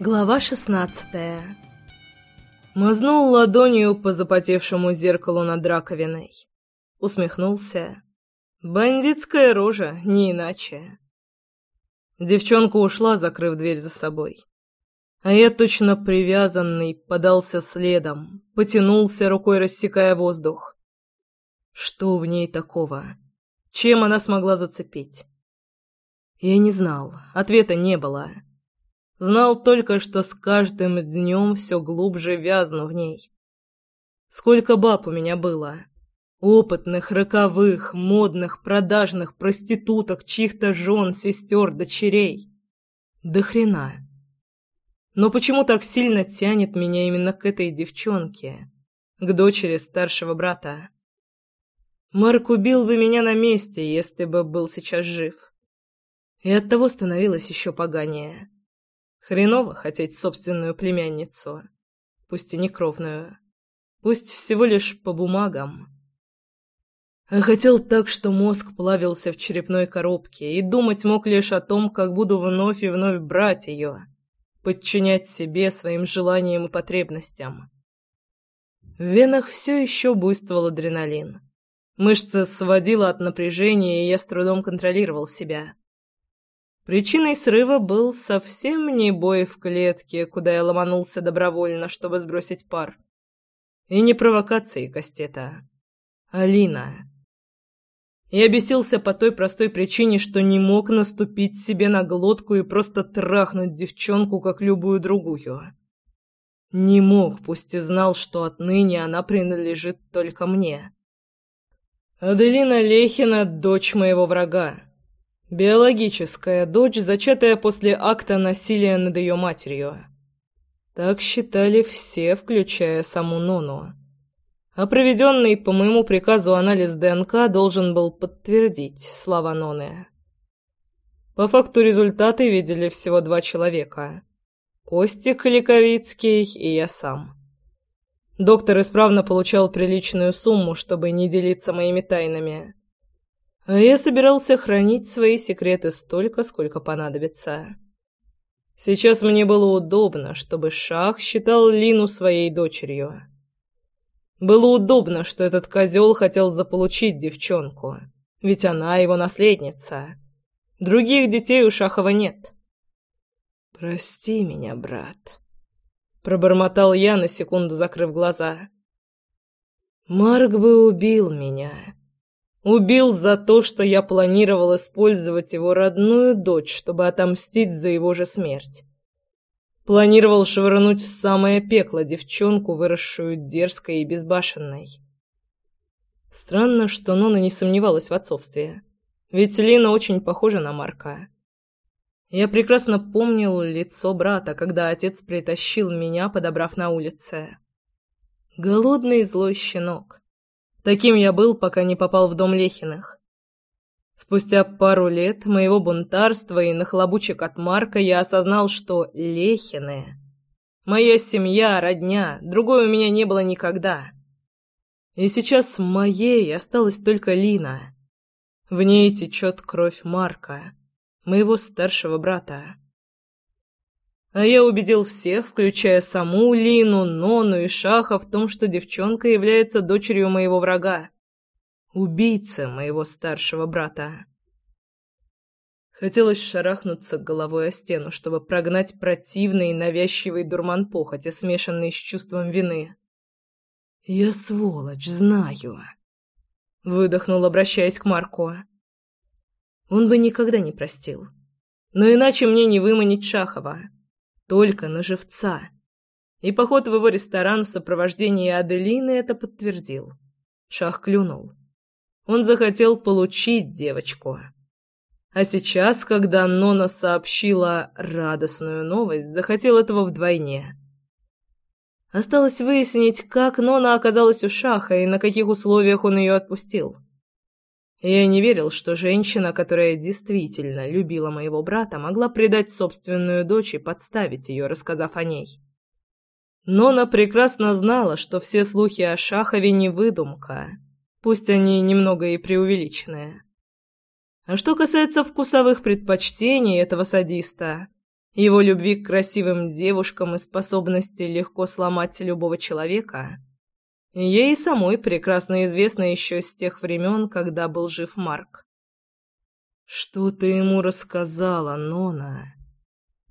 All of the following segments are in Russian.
Глава шестнадцатая Мазнул ладонью по запотевшему зеркалу над раковиной. Усмехнулся. Бандитская рожа, не иначе. Девчонка ушла, закрыв дверь за собой. А я, точно привязанный, подался следом, потянулся рукой, рассекая воздух. Что в ней такого? Чем она смогла зацепить? Я не знал, ответа не было. Знал только, что с каждым днем все глубже вязну в ней. Сколько баб у меня было. Опытных, роковых, модных, продажных, проституток, чьих-то жен, сестер, дочерей. До хрена. Но почему так сильно тянет меня именно к этой девчонке, к дочери старшего брата? Марк убил бы меня на месте, если бы был сейчас жив. И оттого становилось еще поганее. Хреново хотеть собственную племянницу, пусть и не кровную, пусть всего лишь по бумагам. А хотел так, что мозг плавился в черепной коробке и думать мог лишь о том, как буду вновь и вновь брать ее, подчинять себе своим желаниям и потребностям. В венах все еще буйствовал адреналин. Мышцы сводило от напряжения, и я с трудом контролировал себя. Причиной срыва был совсем не бой в клетке, куда я ломанулся добровольно, чтобы сбросить пар. И не провокации Кастета. Алина. Я бесился по той простой причине, что не мог наступить себе на глотку и просто трахнуть девчонку, как любую другую. Не мог, пусть и знал, что отныне она принадлежит только мне. Аделина Лехина — дочь моего врага. Биологическая дочь, зачатая после акта насилия над ее матерью. Так считали все, включая саму Нону. А проведенный по моему приказу анализ ДНК должен был подтвердить слова Ноны. По факту результаты видели всего два человека. Костик Ликовицкий и я сам. Доктор исправно получал приличную сумму, чтобы не делиться моими тайнами. А я собирался хранить свои секреты столько, сколько понадобится. Сейчас мне было удобно, чтобы Шах считал Лину своей дочерью. Было удобно, что этот козел хотел заполучить девчонку, ведь она его наследница. Других детей у Шахова нет. «Прости меня, брат», — пробормотал я, на секунду закрыв глаза. «Марк бы убил меня». Убил за то, что я планировал использовать его родную дочь, чтобы отомстить за его же смерть. Планировал швырнуть в самое пекло девчонку, выросшую дерзкой и безбашенной. Странно, что Нона не сомневалась в отцовстве. Ведь Лина очень похожа на Марка. Я прекрасно помнил лицо брата, когда отец притащил меня, подобрав на улице. Голодный злой щенок. Таким я был, пока не попал в дом Лехиных. Спустя пару лет моего бунтарства и нахлобучек от Марка я осознал, что Лехины — моя семья, родня, другой у меня не было никогда. И сейчас моей осталась только Лина. В ней течет кровь Марка, моего старшего брата. А я убедил всех, включая саму Лину, Нону и Шаха, в том, что девчонка является дочерью моего врага. Убийца моего старшего брата. Хотелось шарахнуться головой о стену, чтобы прогнать противный и навязчивый дурман похоти, смешанный с чувством вины. «Я сволочь, знаю», — выдохнул, обращаясь к Марку. Он бы никогда не простил. Но иначе мне не выманить Шахова только на живца. И поход в его ресторан в сопровождении Аделины это подтвердил. Шах клюнул. Он захотел получить девочку. А сейчас, когда Нона сообщила радостную новость, захотел этого вдвойне. Осталось выяснить, как Нона оказалась у Шаха и на каких условиях он ее отпустил. Я не верил, что женщина, которая действительно любила моего брата, могла предать собственную дочь и подставить ее, рассказав о ней. Но она прекрасно знала, что все слухи о Шахове не выдумка, пусть они немного и преувеличенные. А что касается вкусовых предпочтений этого садиста, его любви к красивым девушкам и способности легко сломать любого человека, ей самой прекрасно известно еще с тех времен, когда был жив Марк. «Что ты ему рассказала, Нона?»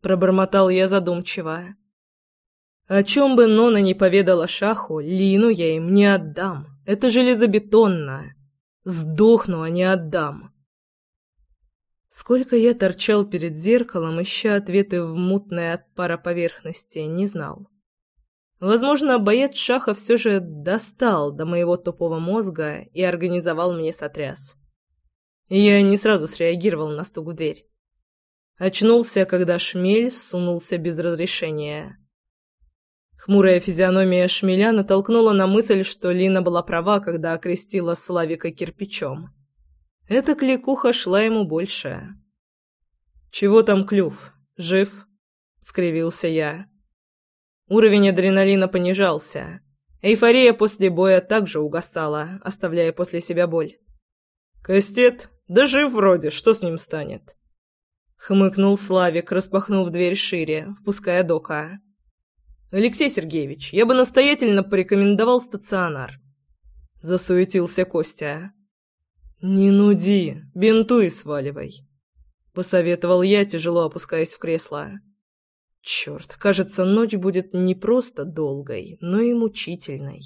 Пробормотал я задумчиво. О чем бы Нона не поведала Шаху, Лину я им не отдам. Это железобетонно. Сдохну, а не отдам. Сколько я торчал перед зеркалом, ища ответы в мутной от пара поверхности, не знал. Возможно, боец Шаха все же достал до моего тупого мозга и организовал мне сотряс. Я не сразу среагировал на стук в дверь. Очнулся, когда шмель сунулся без разрешения. Хмурая физиономия шмеля натолкнула на мысль, что Лина была права, когда окрестила Славика кирпичом. Эта кликуха шла ему больше. «Чего там клюв? Жив?» — скривился я. Уровень адреналина понижался. Эйфория после боя также угасала, оставляя после себя боль. «Кастет? Да жив вроде, что с ним станет?» Хмыкнул Славик, распахнув дверь шире, впуская Дока. «Алексей Сергеевич, я бы настоятельно порекомендовал стационар». Засуетился Костя. «Не нуди, бинтуй сваливай», — посоветовал я, тяжело опускаясь в кресло. «Черт, кажется, ночь будет не просто долгой, но и мучительной».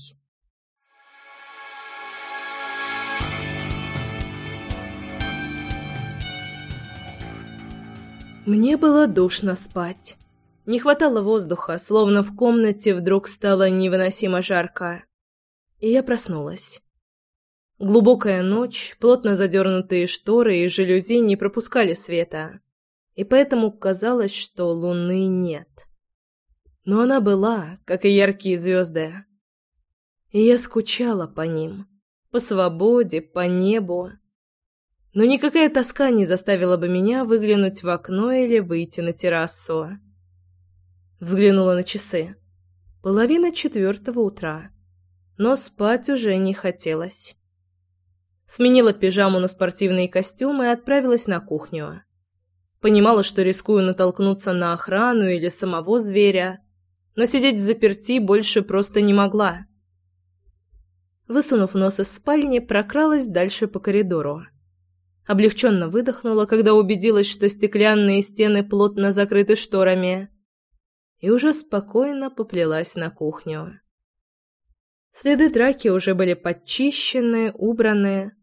Мне было душно спать. Не хватало воздуха, словно в комнате вдруг стало невыносимо жарко. И я проснулась. Глубокая ночь, плотно задернутые шторы и жалюзи не пропускали света, и поэтому казалось, что луны нет. Но она была, как и яркие звезды. И я скучала по ним, по свободе, по небу, но никакая тоска не заставила бы меня выглянуть в окно или выйти на террасу. Взглянула на часы. Половина четвертого утра. Но спать уже не хотелось. Сменила пижаму на спортивный костюм и отправилась на кухню. Понимала, что рискую натолкнуться на охрану или самого зверя, но сидеть в заперти больше просто не могла. Высунув нос из спальни, прокралась дальше по коридору. Облегченно выдохнула, когда убедилась, что стеклянные стены плотно закрыты шторами. И уже спокойно поплелась на кухню. Следы драки уже были подчищены, убраны,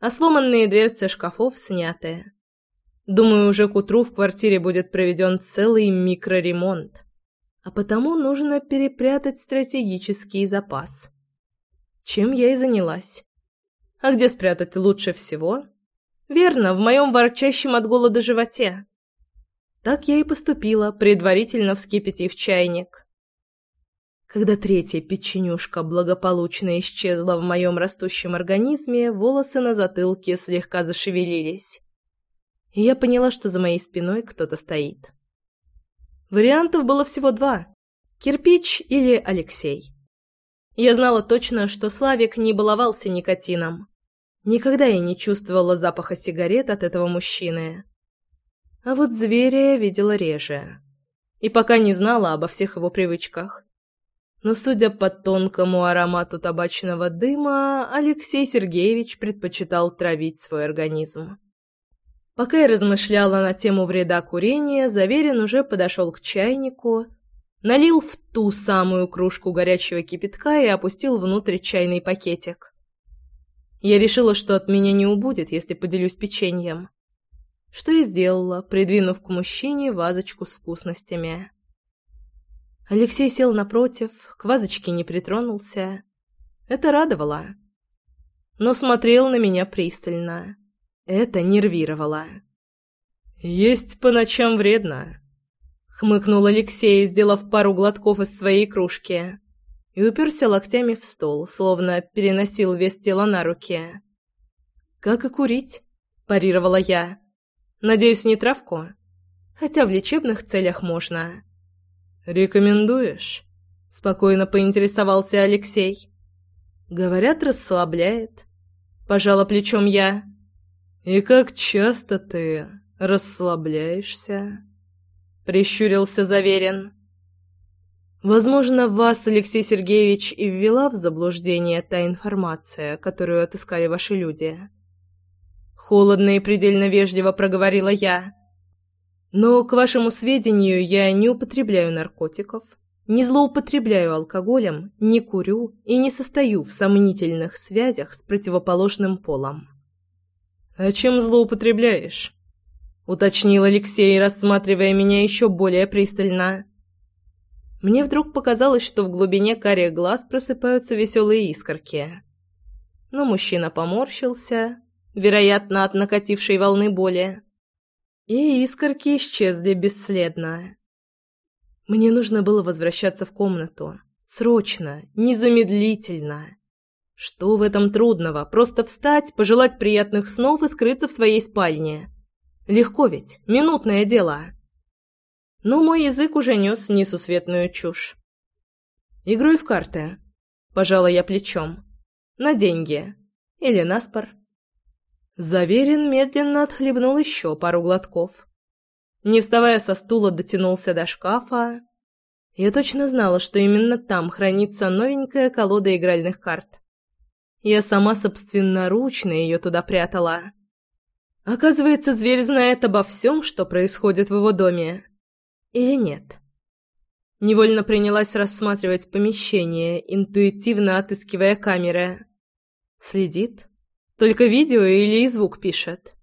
а сломанные дверцы шкафов сняты. Думаю, уже к утру в квартире будет проведен целый микроремонт. А потому нужно перепрятать стратегический запас. Чем я и занялась. А где спрятать лучше всего? Верно, в моем ворчащем от голода животе. Так я и поступила, предварительно вскипятив чайник. Когда третья печенюшка благополучно исчезла в моем растущем организме, волосы на затылке слегка зашевелились. И я поняла, что за моей спиной кто-то стоит. Вариантов было всего два – кирпич или Алексей. Я знала точно, что Славик не баловался никотином. Никогда я не чувствовала запаха сигарет от этого мужчины. А вот зверя я видела реже. И пока не знала обо всех его привычках. Но, судя по тонкому аромату табачного дыма, Алексей Сергеевич предпочитал травить свой организм. Пока я размышляла на тему вреда курения, Заверин уже подошел к чайнику, налил в ту самую кружку горячего кипятка и опустил внутрь чайный пакетик. Я решила, что от меня не убудет, если поделюсь печеньем. Что и сделала, придвинув к мужчине вазочку с вкусностями. Алексей сел напротив, к вазочке не притронулся. Это радовало. Но смотрел на меня пристально. Это нервировало. «Есть по ночам вредно», — хмыкнул Алексей, сделав пару глотков из своей кружки и уперся локтями в стол, словно переносил вес тела на руки. «Как и курить», – парировала я. «Надеюсь, не травку? Хотя в лечебных целях можно». «Рекомендуешь?» – спокойно поинтересовался Алексей. «Говорят, расслабляет». Пожала плечом я. «И как часто ты расслабляешься?» прищурился Заверин. Возможно, вас, Алексей Сергеевич, и ввела в заблуждение та информация, которую отыскали ваши люди. Холодно и предельно вежливо проговорила я. Но, к вашему сведению, я не употребляю наркотиков, не злоупотребляю алкоголем, не курю и не состою в сомнительных связях с противоположным полом. «А чем злоупотребляешь?» — уточнил Алексей, рассматривая меня еще более пристально. Мне вдруг показалось, что в глубине карих глаз просыпаются веселые искорки. Но мужчина поморщился, вероятно, от накатившей волны боли. И искорки исчезли бесследно. Мне нужно было возвращаться в комнату. Срочно, незамедлительно. Что в этом трудного? Просто встать, пожелать приятных снов и скрыться в своей спальне. Легко ведь, минутное дело. Но мой язык уже нес несусветную чушь. Игрой в карты. Пожала я плечом. На деньги. Или на спор. Заверен медленно отхлебнул еще пару глотков. Не вставая со стула, дотянулся до шкафа. Я точно знала, что именно там хранится новенькая колода игральных карт. Я сама собственноручно ее туда прятала. Оказывается, зверь знает обо всем, что происходит в его доме. Или нет? Невольно принялась рассматривать помещение, интуитивно отыскивая камеры. Следит? Только видео или и звук пишет.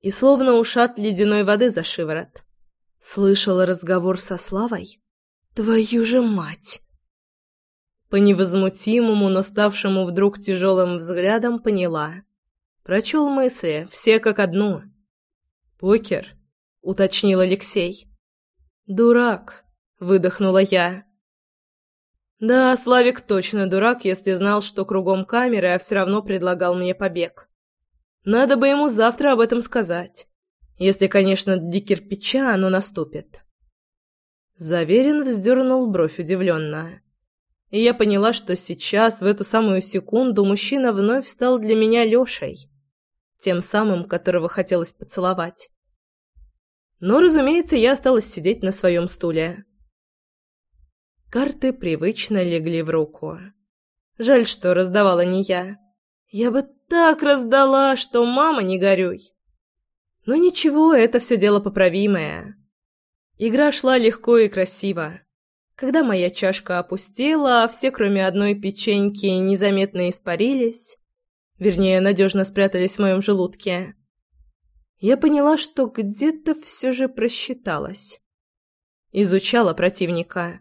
И словно ушат ледяной воды за шиворот. Слышала разговор со Славой? Твою же мать! По невозмутимому, но ставшему вдруг тяжелым взглядом поняла. Прочел мысли, все как одну. «Покер?» — уточнил Алексей. «Дурак!» — выдохнула я. Да, Славик точно дурак, если знал, что кругом камеры, а все равно предлагал мне побег. Надо бы ему завтра об этом сказать. Если, конечно, для кирпича оно наступит. Заверен вздернул бровь удивленно. И я поняла, что сейчас, в эту самую секунду, мужчина вновь стал для меня Лешей. Тем самым, которого хотелось поцеловать. Но, разумеется, я осталась сидеть на своем стуле. Карты привычно легли в руку. Жаль, что раздавала не я. Я бы так раздала, что мама не горюй. Но ничего, это все дело поправимое. Игра шла легко и красиво. Когда моя чашка опустела, а все, кроме одной печеньки, незаметно испарились, вернее, надежно спрятались в моем желудке, я поняла, что где-то все же просчиталась. Изучала противника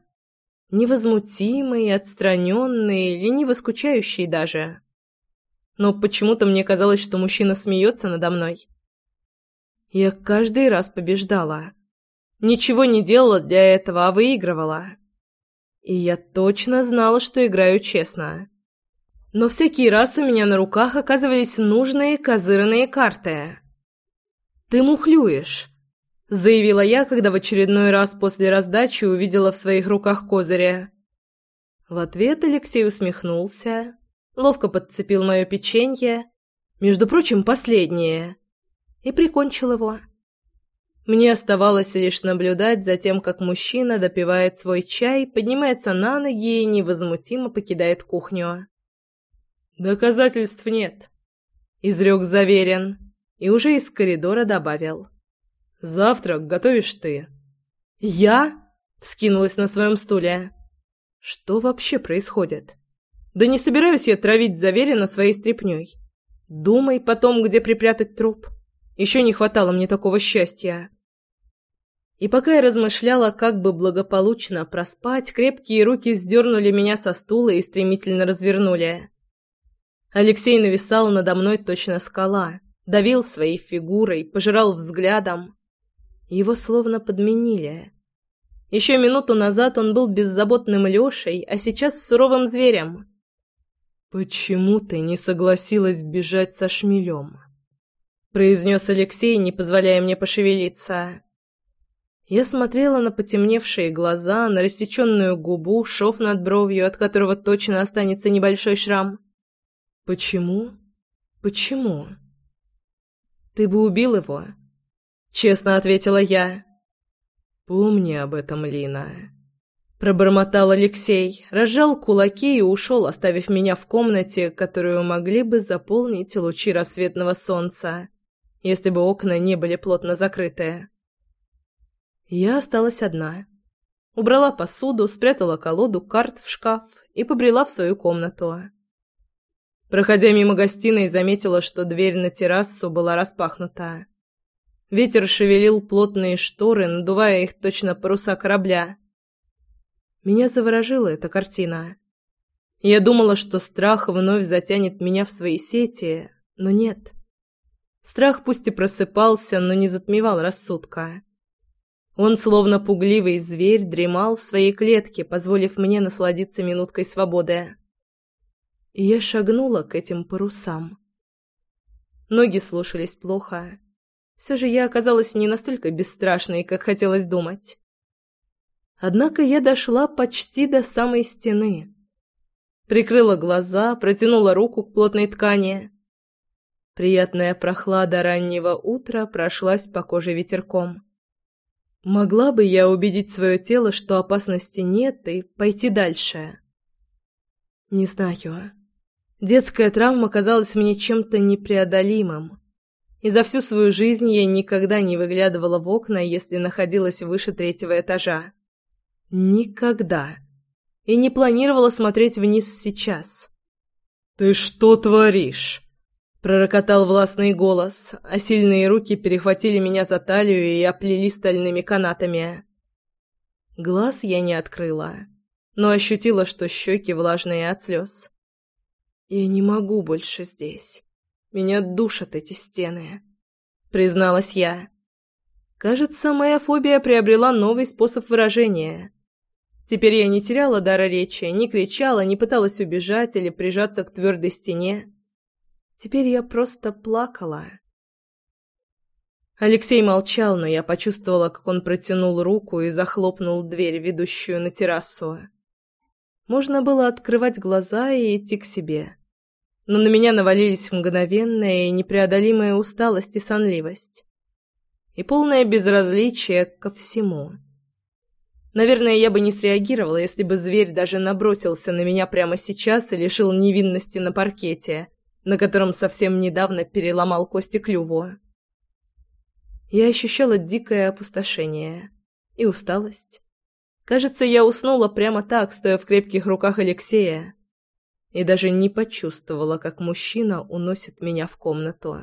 невозмутимый, отстраненный, лениво скучающий даже. Но почему-то мне казалось, что мужчина смеется надо мной. Я каждый раз побеждала. Ничего не делала для этого, а выигрывала. И я точно знала, что играю честно. Но всякий раз у меня на руках оказывались нужные козырные карты. «Ты мухлюешь», заявила я, когда в очередной раз после раздачи увидела в своих руках козыря. В ответ Алексей усмехнулся, ловко подцепил мое печенье, между прочим, последнее, и прикончил его. Мне оставалось лишь наблюдать за тем, как мужчина допивает свой чай, поднимается на ноги и невозмутимо покидает кухню. «Доказательств нет», — изрек Заверен, и уже из коридора добавил. Завтрак готовишь ты». «Я?» — вскинулась на своем стуле. «Что вообще происходит? Да не собираюсь я травить Заверина своей стряпнёй. Думай потом, где припрятать труп. Еще не хватало мне такого счастья». И пока я размышляла, как бы благополучно проспать, крепкие руки сдернули меня со стула и стремительно развернули. Алексей нависал надо мной точно скала, давил своей фигурой, пожирал взглядом. Его словно подменили. Еще минуту назад он был беззаботным Лешей, а сейчас суровым зверем. «Почему ты не согласилась бежать со шмелем?» Произнес Алексей, не позволяя мне пошевелиться. Я смотрела на потемневшие глаза, на рассеченную губу, шов над бровью, от которого точно останется небольшой шрам. «Почему? Почему?» «Ты бы убил его?» Честно ответила я. «Помни об этом, Лина», — пробормотал Алексей, разжал кулаки и ушел, оставив меня в комнате, которую могли бы заполнить лучи рассветного солнца, если бы окна не были плотно закрыты. Я осталась одна. Убрала посуду, спрятала колоду карт в шкаф и побрела в свою комнату. Проходя мимо гостиной, заметила, что дверь на террасу была распахнута. Ветер шевелил плотные шторы, надувая их точно паруса корабля. Меня заворожила эта картина. Я думала, что страх вновь затянет меня в свои сети, но нет. Страх пусть и просыпался, но не затмевал рассудка. Он, словно пугливый зверь, дремал в своей клетке, позволив мне насладиться минуткой свободы. И я шагнула к этим парусам. Ноги слушались плохо. Все же я оказалась не настолько бесстрашной, как хотелось думать. Однако я дошла почти до самой стены. Прикрыла глаза, протянула руку к плотной ткани. Приятная прохлада раннего утра прошлась по коже ветерком. Могла бы я убедить свое тело, что опасности нет, и пойти дальше? Не знаю. Детская травма казалась мне чем-то непреодолимым и за всю свою жизнь я никогда не выглядывала в окна, если находилась выше третьего этажа. Никогда. И не планировала смотреть вниз сейчас. «Ты что творишь?» Пророкотал властный голос, а сильные руки перехватили меня за талию и оплели стальными канатами. Глаз я не открыла, но ощутила, что щеки влажные от слез. «Я не могу больше здесь». Меня душат эти стены, призналась я. Кажется, моя фобия приобрела новый способ выражения. Теперь я не теряла дара речи, не кричала, не пыталась убежать или прижаться к твердой стене. Теперь я просто плакала. Алексей молчал, но я почувствовала, как он протянул руку и захлопнул дверь, ведущую на террасу. Можно было открывать глаза и идти к себе но на меня навалились мгновенная и непреодолимая усталость и сонливость. И полное безразличие ко всему. Наверное, я бы не среагировала, если бы зверь даже набросился на меня прямо сейчас и лишил невинности на паркете, на котором совсем недавно переломал кости клюву. Я ощущала дикое опустошение и усталость. Кажется, я уснула прямо так, стоя в крепких руках Алексея и даже не почувствовала, как мужчина уносит меня в комнату.